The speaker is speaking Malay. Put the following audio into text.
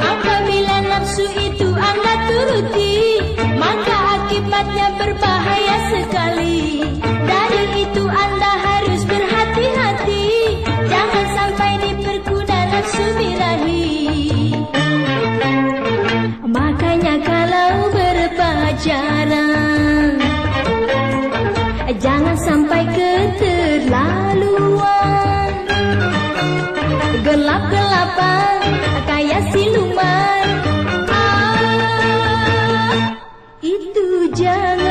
Apabila nafsu itu anda turuti Maka akibatnya berbahaya sekali. Dari itu anda harus berhati-hati. Jangan sampai diperkuda nafsu birahi Makanya kalau berpacaran 天